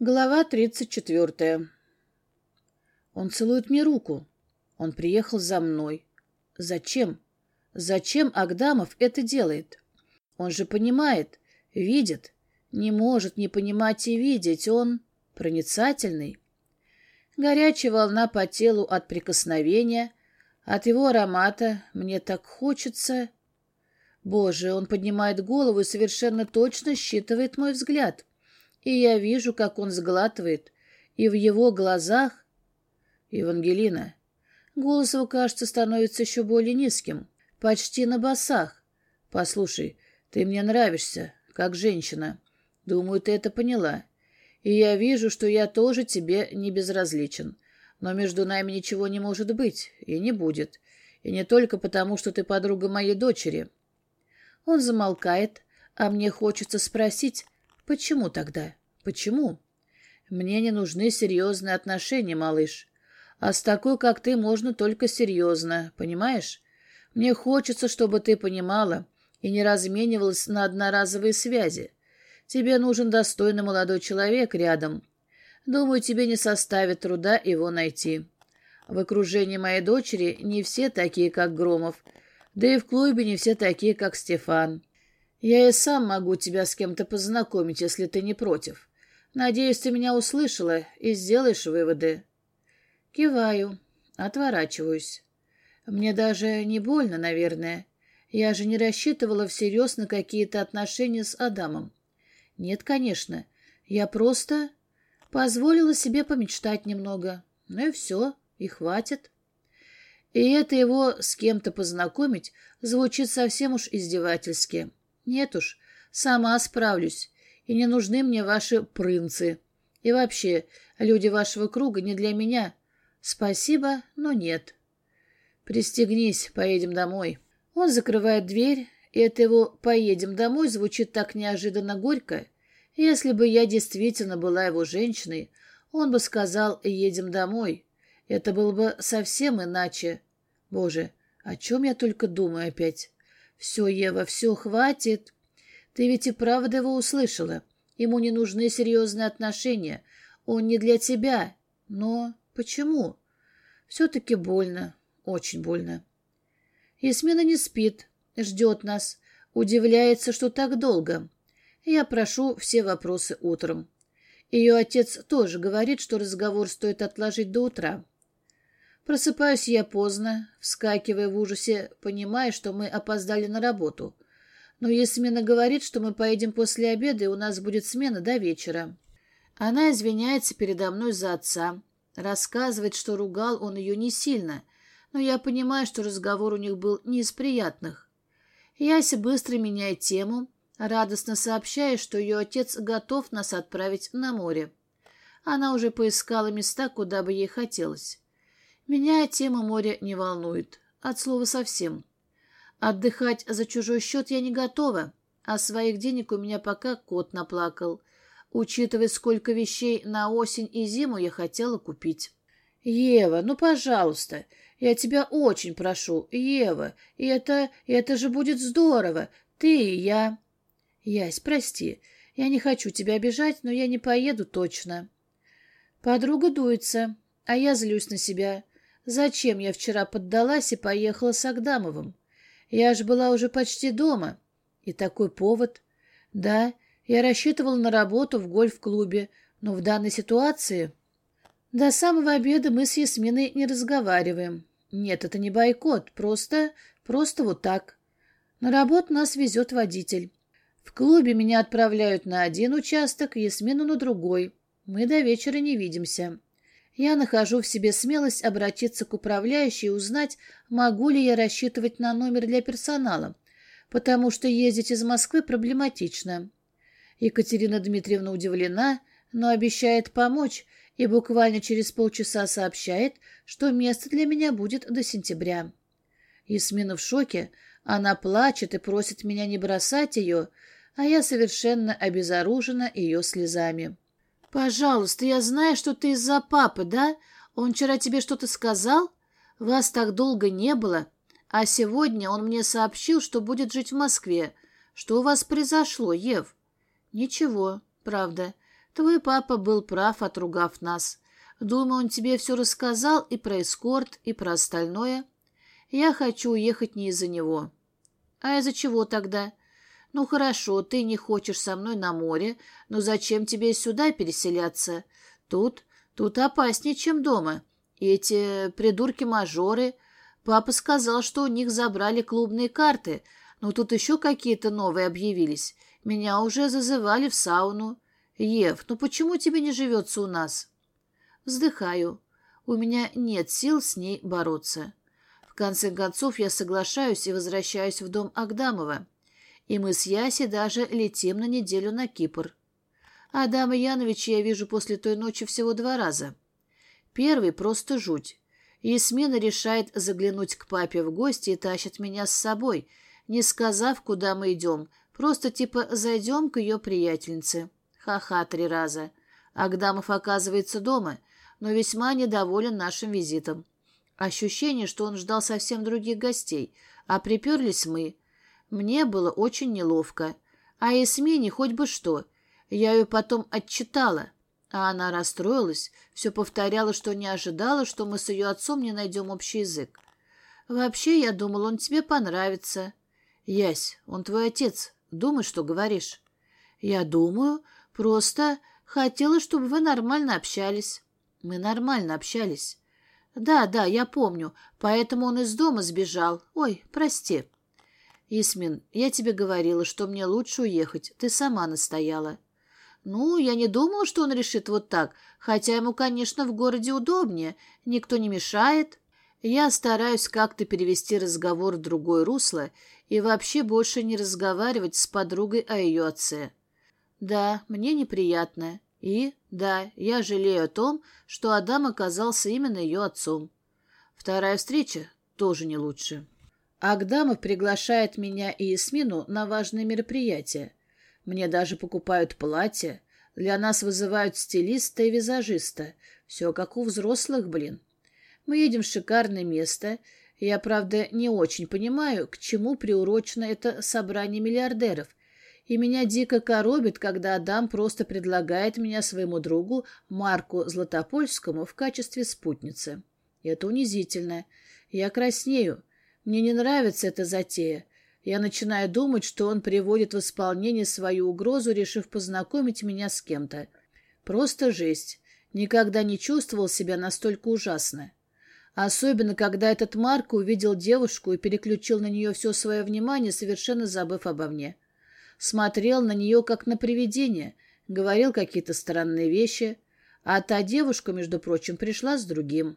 Глава тридцать четвертая. Он целует мне руку. Он приехал за мной. Зачем? Зачем Агдамов это делает? Он же понимает, видит, не может не понимать и видеть. Он проницательный. Горячая волна по телу от прикосновения, от его аромата. Мне так хочется... Боже, он поднимает голову и совершенно точно считывает мой взгляд и я вижу, как он сглатывает, и в его глазах... Евангелина. Голос его, кажется, становится еще более низким, почти на басах. Послушай, ты мне нравишься, как женщина. Думаю, ты это поняла. И я вижу, что я тоже тебе не безразличен. Но между нами ничего не может быть и не будет. И не только потому, что ты подруга моей дочери. Он замолкает, а мне хочется спросить, Почему тогда? Почему? Мне не нужны серьезные отношения, малыш. А с такой, как ты, можно только серьезно, понимаешь? Мне хочется, чтобы ты понимала и не разменивалась на одноразовые связи. Тебе нужен достойный молодой человек рядом. Думаю, тебе не составит труда его найти. В окружении моей дочери не все такие, как Громов, да и в клубе не все такие, как Стефан. Я и сам могу тебя с кем-то познакомить, если ты не против. Надеюсь, ты меня услышала и сделаешь выводы. Киваю, отворачиваюсь. Мне даже не больно, наверное. Я же не рассчитывала всерьез на какие-то отношения с Адамом. Нет, конечно. Я просто позволила себе помечтать немного. Ну и все, и хватит. И это его с кем-то познакомить звучит совсем уж издевательски. Нет уж, сама справлюсь, и не нужны мне ваши прынцы. И вообще, люди вашего круга не для меня. Спасибо, но нет. Пристегнись, поедем домой. Он закрывает дверь, и это его «поедем домой» звучит так неожиданно горько. Если бы я действительно была его женщиной, он бы сказал «едем домой». Это было бы совсем иначе. Боже, о чем я только думаю опять? «Все, Ева, все, хватит. Ты ведь и правда его услышала. Ему не нужны серьезные отношения. Он не для тебя. Но почему? Все-таки больно, очень больно». Ясмина не спит, ждет нас, удивляется, что так долго. Я прошу все вопросы утром. Ее отец тоже говорит, что разговор стоит отложить до утра. Просыпаюсь я поздно, вскакивая в ужасе, понимая, что мы опоздали на работу. Но Ясмина говорит, что мы поедем после обеда, и у нас будет смена до вечера. Она извиняется передо мной за отца, рассказывает, что ругал он ее не сильно, но я понимаю, что разговор у них был не из приятных. Яся быстро меняет тему, радостно сообщая, что ее отец готов нас отправить на море. Она уже поискала места, куда бы ей хотелось. Меня тема моря не волнует, от слова совсем. Отдыхать за чужой счет я не готова, а своих денег у меня пока кот наплакал, учитывая, сколько вещей на осень и зиму я хотела купить. «Ева, ну, пожалуйста, я тебя очень прошу, Ева, это, это же будет здорово, ты и я». «Ясь, прости, я не хочу тебя обижать, но я не поеду точно». Подруга дуется, а я злюсь на себя. Зачем я вчера поддалась и поехала с Агдамовым? Я же была уже почти дома. И такой повод. Да, я рассчитывала на работу в гольф-клубе, но в данной ситуации... До самого обеда мы с Ясминой не разговариваем. Нет, это не бойкот, просто... просто вот так. На работу нас везет водитель. В клубе меня отправляют на один участок, Ясмину на другой. Мы до вечера не видимся. Я нахожу в себе смелость обратиться к управляющей и узнать, могу ли я рассчитывать на номер для персонала, потому что ездить из Москвы проблематично. Екатерина Дмитриевна удивлена, но обещает помочь и буквально через полчаса сообщает, что место для меня будет до сентября. Ясмина в шоке, она плачет и просит меня не бросать ее, а я совершенно обезоружена ее слезами. «Пожалуйста, я знаю, что ты из-за папы, да? Он вчера тебе что-то сказал? Вас так долго не было. А сегодня он мне сообщил, что будет жить в Москве. Что у вас произошло, Ев?» «Ничего, правда. Твой папа был прав, отругав нас. Думаю, он тебе все рассказал и про эскорт, и про остальное. Я хочу уехать не из-за него. А из-за чего тогда? Ну хорошо, ты не хочешь со мной на море, но зачем тебе сюда переселяться? Тут, тут опаснее, чем дома. Эти придурки-мажоры... Папа сказал, что у них забрали клубные карты, но тут еще какие-то новые объявились. Меня уже зазывали в сауну. Ев, ну почему тебе не живется у нас? Вздыхаю. У меня нет сил с ней бороться. В конце концов, я соглашаюсь и возвращаюсь в дом Агдамова. И мы с Яси даже летим на неделю на Кипр. Адама Яновича я вижу после той ночи всего два раза. Первый просто жуть. Ясмина решает заглянуть к папе в гости и тащит меня с собой, не сказав, куда мы идем, просто типа зайдем к ее приятельнице. Ха-ха три раза. Агдамов оказывается дома, но весьма недоволен нашим визитом. Ощущение, что он ждал совсем других гостей, а приперлись мы. Мне было очень неловко. А Ясмине хоть бы что. Я ее потом отчитала. А она расстроилась, все повторяла, что не ожидала, что мы с ее отцом не найдем общий язык. Вообще, я думал, он тебе понравится. Ясь, он твой отец. Думай, что говоришь. Я думаю, просто хотела, чтобы вы нормально общались. Мы нормально общались. Да, да, я помню, поэтому он из дома сбежал. Ой, прости. Исмин, я тебе говорила, что мне лучше уехать. Ты сама настояла. Ну, я не думала, что он решит вот так, хотя ему, конечно, в городе удобнее, никто не мешает. Я стараюсь как-то перевести разговор в другое русло и вообще больше не разговаривать с подругой о ее отце. Да, мне неприятно. И, да, я жалею о том, что Адам оказался именно ее отцом. Вторая встреча тоже не лучше. Агдамов приглашает меня и Ясмину на важное мероприятие. Мне даже покупают платье. Для нас вызывают стилиста и визажиста. Все как у взрослых, блин. Мы едем в шикарное место. Я, правда, не очень понимаю, к чему приурочено это собрание миллиардеров. И меня дико коробит, когда Адам просто предлагает меня своему другу Марку Златопольскому в качестве спутницы. Это унизительно. Я краснею. Мне не нравится эта затея. Я начинаю думать, что он приводит в исполнение свою угрозу, решив познакомить меня с кем-то. Просто жесть. Никогда не чувствовал себя настолько ужасно. Особенно, когда этот Марко увидел девушку и переключил на нее все свое внимание, совершенно забыв обо мне. Смотрел на нее, как на привидение, говорил какие-то странные вещи, а та девушка, между прочим, пришла с другим.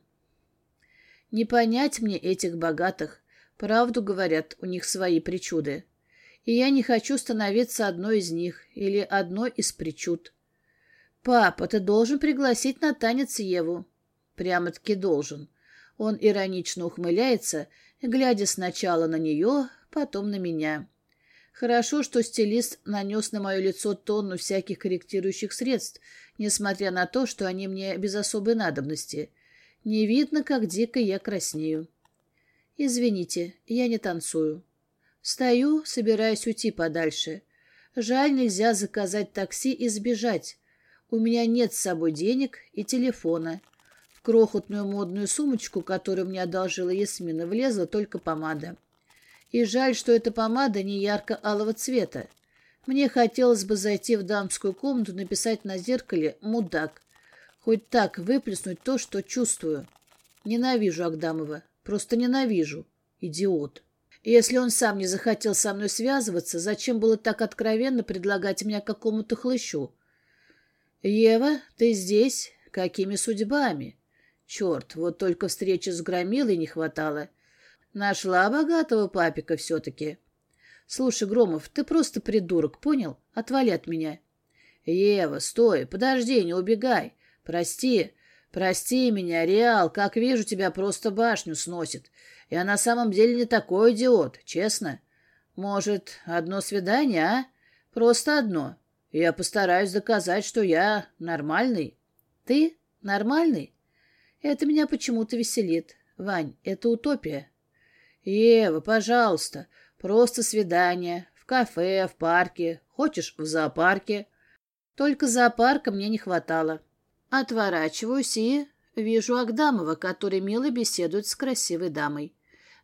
Не понять мне этих богатых, Правду говорят, у них свои причуды. И я не хочу становиться одной из них или одной из причуд. «Папа, ты должен пригласить на танец Еву». Прямо-таки должен. Он иронично ухмыляется, глядя сначала на нее, потом на меня. Хорошо, что стилист нанес на мое лицо тонну всяких корректирующих средств, несмотря на то, что они мне без особой надобности. Не видно, как дико я краснею. «Извините, я не танцую». Встаю, собираясь уйти подальше. Жаль, нельзя заказать такси и сбежать. У меня нет с собой денег и телефона. В крохотную модную сумочку, которую мне одолжила Ясмина, влезла только помада. И жаль, что эта помада не ярко-алого цвета. Мне хотелось бы зайти в дамскую комнату, написать на зеркале «Мудак». Хоть так выплеснуть то, что чувствую. Ненавижу Агдамова. Просто ненавижу. Идиот. И если он сам не захотел со мной связываться, зачем было так откровенно предлагать меня какому-то хлыщу? «Ева, ты здесь? Какими судьбами?» «Черт, вот только встречи с Громилой не хватало. Нашла богатого папика все-таки». «Слушай, Громов, ты просто придурок, понял? Отвали от меня». «Ева, стой, подожди, не убегай. Прости, «Прости меня, Реал, как вижу, тебя просто башню сносит. Я на самом деле не такой идиот, честно. Может, одно свидание, а? Просто одно. Я постараюсь доказать, что я нормальный». «Ты нормальный?» «Это меня почему-то веселит. Вань, это утопия». «Ева, пожалуйста, просто свидание. В кафе, в парке. Хочешь, в зоопарке». Только зоопарка мне не хватало. Отворачиваюсь и вижу Агдамова, который мило беседует с красивой дамой.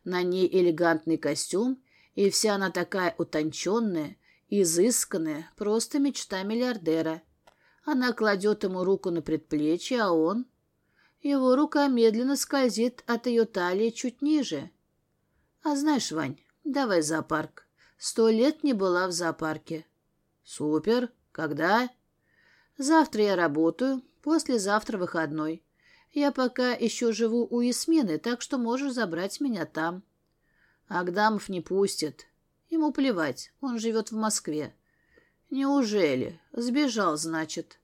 На ней элегантный костюм, и вся она такая утонченная, изысканная, просто мечта миллиардера. Она кладет ему руку на предплечье, а он... Его рука медленно скользит от ее талии чуть ниже. А знаешь, Вань, давай зоопарк. Сто лет не была в зоопарке. Супер. Когда? Завтра я работаю, послезавтра выходной. Я пока еще живу у Ясмины, так что можешь забрать меня там. Агдамов не пустит. Ему плевать, он живет в Москве. Неужели? Сбежал, значит.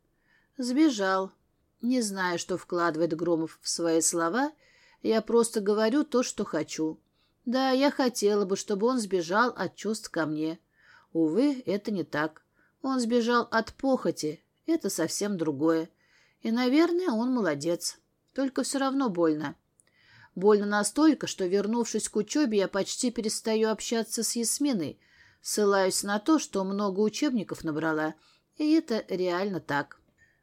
Сбежал. Не знаю, что вкладывает Громов в свои слова. Я просто говорю то, что хочу. Да, я хотела бы, чтобы он сбежал от чувств ко мне. Увы, это не так. Он сбежал от похоти. Это совсем другое. И, наверное, он молодец. Только все равно больно. Больно настолько, что, вернувшись к учебе, я почти перестаю общаться с Ясминой, ссылаюсь на то, что много учебников набрала, и это реально так.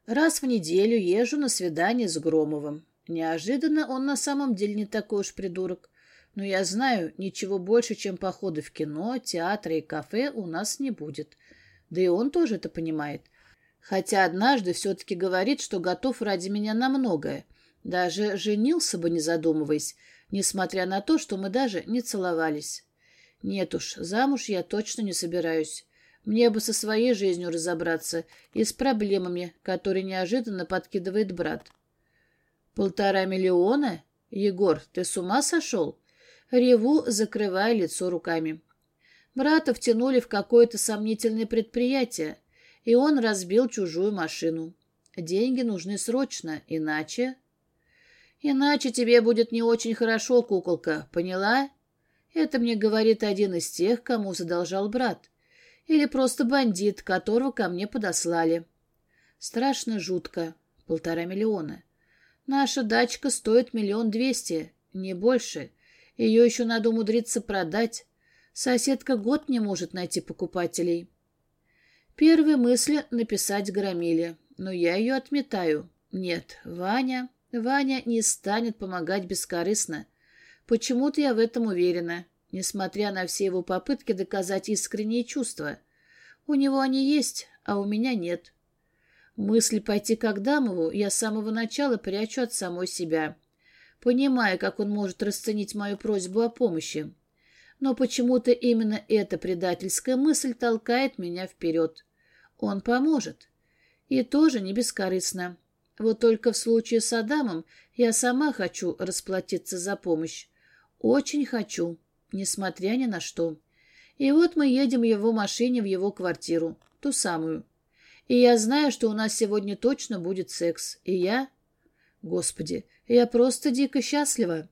Раз в неделю езжу на свидание с Громовым. Неожиданно он на самом деле не такой уж придурок. Но я знаю, ничего больше, чем походы в кино, театры и кафе у нас не будет. Да и он тоже это понимает. Хотя однажды все-таки говорит, что готов ради меня на многое. Даже женился бы, не задумываясь, несмотря на то, что мы даже не целовались. Нет уж, замуж я точно не собираюсь. Мне бы со своей жизнью разобраться и с проблемами, которые неожиданно подкидывает брат. Полтора миллиона? Егор, ты с ума сошел? Реву, закрывая лицо руками. Брата втянули в какое-то сомнительное предприятие, и он разбил чужую машину. Деньги нужны срочно, иначе... Иначе тебе будет не очень хорошо, куколка, поняла? Это мне говорит один из тех, кому задолжал брат. Или просто бандит, которого ко мне подослали. Страшно жутко. Полтора миллиона. Наша дачка стоит миллион двести, не больше. Ее еще надо умудриться продать. Соседка год не может найти покупателей. Первые мысли — написать Громиле, но я ее отметаю. Нет, Ваня... Ваня не станет помогать бескорыстно. Почему-то я в этом уверена, несмотря на все его попытки доказать искренние чувства. У него они есть, а у меня нет. Мысль пойти к Агдамову я с самого начала прячу от самой себя, понимая, как он может расценить мою просьбу о помощи. Но почему-то именно эта предательская мысль толкает меня вперед. Он поможет. И тоже не бескорыстно. Вот только в случае с Адамом я сама хочу расплатиться за помощь. Очень хочу, несмотря ни на что. И вот мы едем в его машине в его квартиру, ту самую. И я знаю, что у нас сегодня точно будет секс. И я... Господи, я просто дико счастлива.